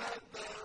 أبدا